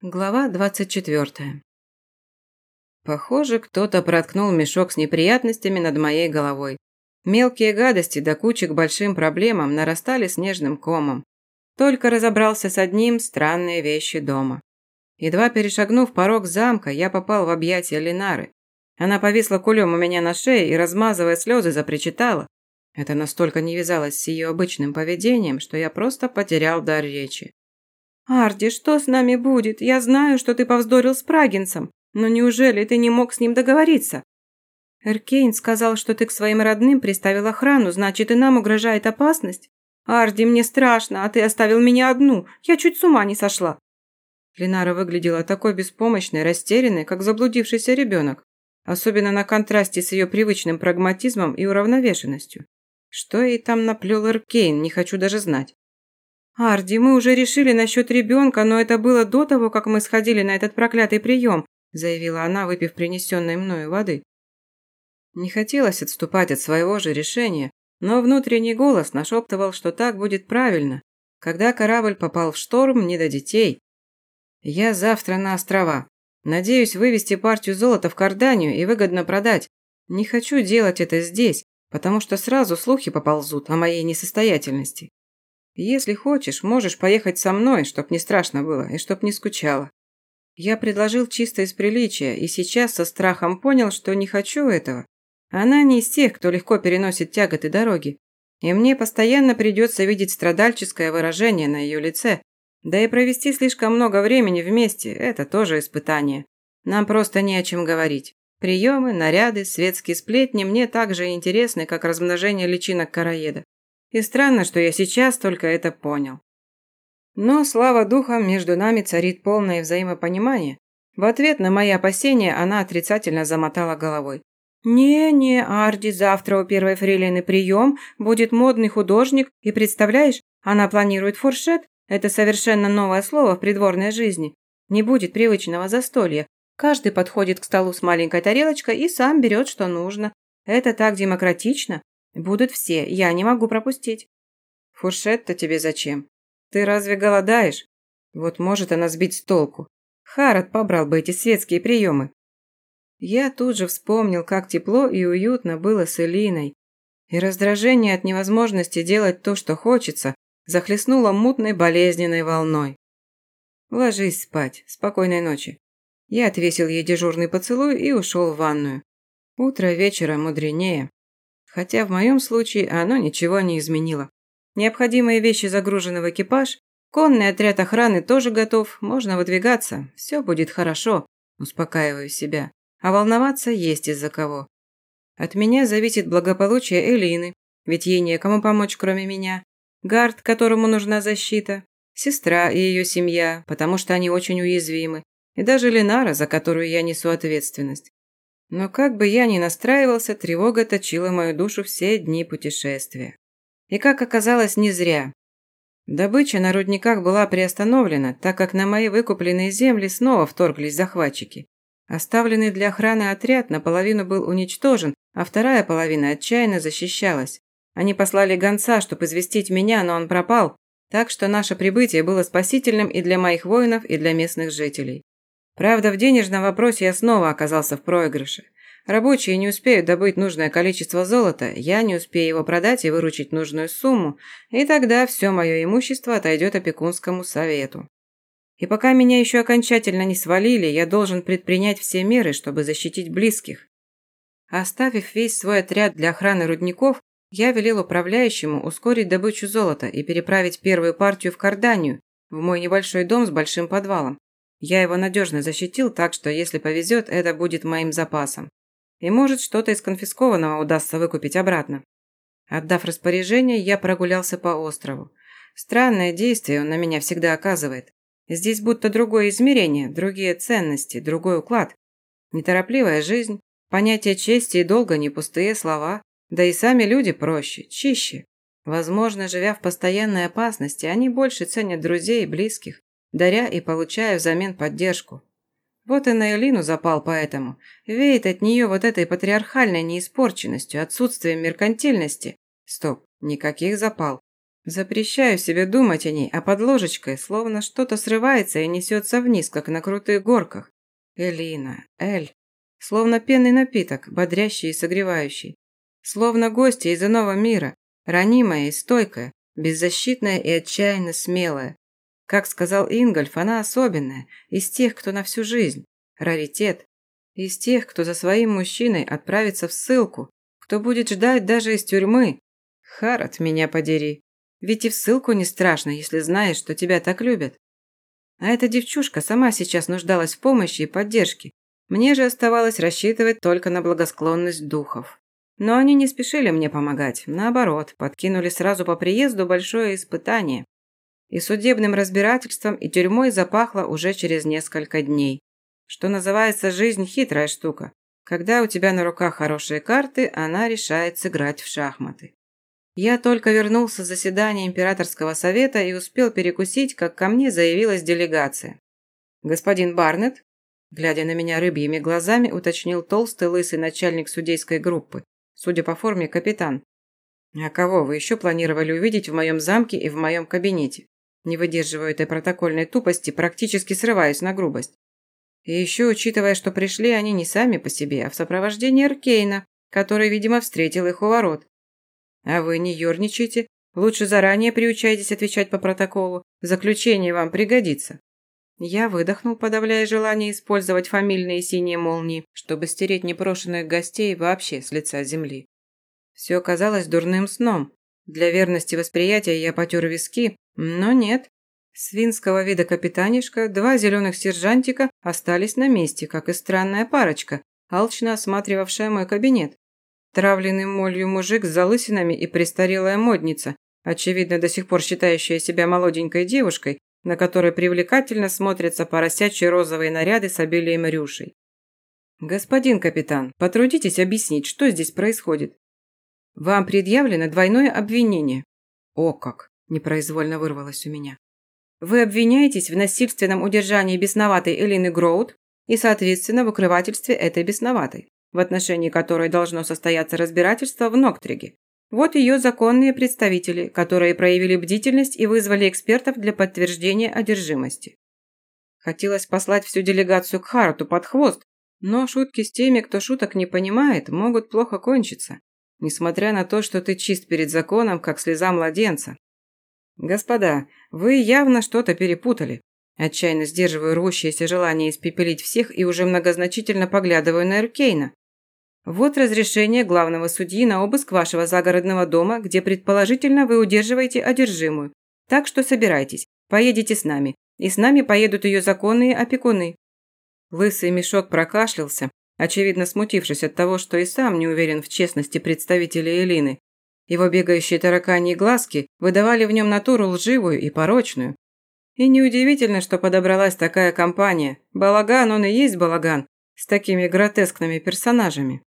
Глава двадцать четвертая. Похоже, кто-то проткнул мешок с неприятностями над моей головой. Мелкие гадости до кучи к большим проблемам нарастали снежным комом. Только разобрался с одним странные вещи дома. Едва перешагнув порог замка, я попал в объятия Линары. Она повисла кулем у меня на шее и, размазывая слезы, запричитала. Это настолько не вязалось с ее обычным поведением, что я просто потерял дар речи. «Арди, что с нами будет? Я знаю, что ты повздорил с Прагинцем, но неужели ты не мог с ним договориться?» «Эркейн сказал, что ты к своим родным приставил охрану, значит, и нам угрожает опасность? Арди, мне страшно, а ты оставил меня одну. Я чуть с ума не сошла». Ленара выглядела такой беспомощной, растерянной, как заблудившийся ребенок, особенно на контрасте с ее привычным прагматизмом и уравновешенностью. Что ей там наплел Эркейн, не хочу даже знать. «Арди, мы уже решили насчет ребенка, но это было до того, как мы сходили на этот проклятый прием», заявила она, выпив принесенной мною воды. Не хотелось отступать от своего же решения, но внутренний голос нашептывал, что так будет правильно. Когда корабль попал в шторм, не до детей. Я завтра на острова. Надеюсь вывести партию золота в Карданию и выгодно продать. Не хочу делать это здесь, потому что сразу слухи поползут о моей несостоятельности. Если хочешь, можешь поехать со мной, чтоб не страшно было и чтоб не скучала. Я предложил чисто из приличия и сейчас со страхом понял, что не хочу этого. Она не из тех, кто легко переносит тяготы дороги. И мне постоянно придется видеть страдальческое выражение на ее лице. Да и провести слишком много времени вместе – это тоже испытание. Нам просто не о чем говорить. Приемы, наряды, светские сплетни мне так же интересны, как размножение личинок короеда. И странно, что я сейчас только это понял. Но, слава духам, между нами царит полное взаимопонимание. В ответ на мои опасения она отрицательно замотала головой. «Не-не, Арди, завтра у первой фрейлины прием, будет модный художник, и представляешь, она планирует фуршет, это совершенно новое слово в придворной жизни. Не будет привычного застолья. Каждый подходит к столу с маленькой тарелочкой и сам берет, что нужно. Это так демократично. Будут все, я не могу пропустить. Фуршет-то тебе зачем? Ты разве голодаешь? Вот может она сбить с толку. Харат побрал бы эти светские приемы. Я тут же вспомнил, как тепло и уютно было с Элиной. И раздражение от невозможности делать то, что хочется, захлестнуло мутной болезненной волной. Ложись спать. Спокойной ночи. Я отвесил ей дежурный поцелуй и ушел в ванную. Утро вечера мудренее. Хотя в моем случае оно ничего не изменило. Необходимые вещи загружены в экипаж, конный отряд охраны тоже готов, можно выдвигаться, все будет хорошо, успокаиваю себя. А волноваться есть из-за кого. От меня зависит благополучие Элины, ведь ей некому помочь, кроме меня. Гард, которому нужна защита, сестра и ее семья, потому что они очень уязвимы, и даже Ленара, за которую я несу ответственность. Но как бы я ни настраивался, тревога точила мою душу все дни путешествия. И как оказалось, не зря. Добыча на рудниках была приостановлена, так как на мои выкупленные земли снова вторглись захватчики. Оставленный для охраны отряд наполовину был уничтожен, а вторая половина отчаянно защищалась. Они послали гонца, чтобы известить меня, но он пропал, так что наше прибытие было спасительным и для моих воинов, и для местных жителей. Правда, в денежном вопросе я снова оказался в проигрыше. Рабочие не успеют добыть нужное количество золота, я не успею его продать и выручить нужную сумму, и тогда все мое имущество отойдет опекунскому совету. И пока меня еще окончательно не свалили, я должен предпринять все меры, чтобы защитить близких. Оставив весь свой отряд для охраны рудников, я велел управляющему ускорить добычу золота и переправить первую партию в Карданию, в мой небольшой дом с большим подвалом. Я его надежно защитил, так что, если повезет, это будет моим запасом. И может, что-то из конфискованного удастся выкупить обратно. Отдав распоряжение, я прогулялся по острову. Странное действие он на меня всегда оказывает. Здесь будто другое измерение, другие ценности, другой уклад. Неторопливая жизнь, понятие чести и долга не пустые слова, да и сами люди проще, чище. Возможно, живя в постоянной опасности, они больше ценят друзей и близких, даря и получая взамен поддержку. Вот и на Элину запал поэтому. Веет от нее вот этой патриархальной неиспорченностью, отсутствием меркантильности. Стоп, никаких запал. Запрещаю себе думать о ней, а под ложечкой словно что-то срывается и несется вниз, как на крутых горках. Элина, Эль. Словно пенный напиток, бодрящий и согревающий. Словно гостья из иного мира, ранимая и стойкая, беззащитная и отчаянно смелая. Как сказал Ингольф, она особенная, из тех, кто на всю жизнь. Раритет. Из тех, кто за своим мужчиной отправится в ссылку, кто будет ждать даже из тюрьмы. Харат, меня подери. Ведь и в ссылку не страшно, если знаешь, что тебя так любят. А эта девчушка сама сейчас нуждалась в помощи и поддержке. Мне же оставалось рассчитывать только на благосклонность духов. Но они не спешили мне помогать, наоборот, подкинули сразу по приезду большое испытание. И судебным разбирательством, и тюрьмой запахло уже через несколько дней. Что называется, жизнь хитрая штука. Когда у тебя на руках хорошие карты, она решает сыграть в шахматы. Я только вернулся с заседания императорского совета и успел перекусить, как ко мне заявилась делегация. «Господин Барнетт?» Глядя на меня рыбьими глазами, уточнил толстый лысый начальник судейской группы, судя по форме капитан. «А кого вы еще планировали увидеть в моем замке и в моем кабинете?» Не выдерживаю этой протокольной тупости, практически срываюсь на грубость. И еще учитывая, что пришли они не сами по себе, а в сопровождении Эркейна, который, видимо, встретил их у ворот. А вы не ерничайте. Лучше заранее приучайтесь отвечать по протоколу. Заключение вам пригодится. Я выдохнул, подавляя желание использовать фамильные синие молнии, чтобы стереть непрошенных гостей вообще с лица земли. Все казалось дурным сном. Для верности восприятия я потер виски, но нет. Свинского вида капитанишка, два зеленых сержантика остались на месте, как и странная парочка, алчно осматривавшая мой кабинет. Травленный молью мужик с залысинами и престарелая модница, очевидно, до сих пор считающая себя молоденькой девушкой, на которой привлекательно смотрятся поросячьи розовые наряды с обилием рюшей. «Господин капитан, потрудитесь объяснить, что здесь происходит?» «Вам предъявлено двойное обвинение». «О как!» – непроизвольно вырвалось у меня. «Вы обвиняетесь в насильственном удержании бесноватой Элины Гроуд и, соответственно, в укрывательстве этой бесноватой в отношении которой должно состояться разбирательство в Ноктриге. Вот ее законные представители, которые проявили бдительность и вызвали экспертов для подтверждения одержимости. Хотелось послать всю делегацию к Харту под хвост, но шутки с теми, кто шуток не понимает, могут плохо кончиться, несмотря на то, что ты чист перед законом, как слеза младенца. Господа, вы явно что-то перепутали. Отчаянно сдерживаю рвущееся желание испепелить всех и уже многозначительно поглядываю на Эркейна. Вот разрешение главного судьи на обыск вашего загородного дома, где предположительно вы удерживаете одержимую. Так что собирайтесь, поедете с нами, и с нами поедут ее законные опекуны». Лысый мешок прокашлялся, очевидно смутившись от того, что и сам не уверен в честности представителей Элины. Его бегающие тараканьи глазки выдавали в нем натуру лживую и порочную. И неудивительно, что подобралась такая компания. Балаган он и есть балаган, с такими гротескными персонажами.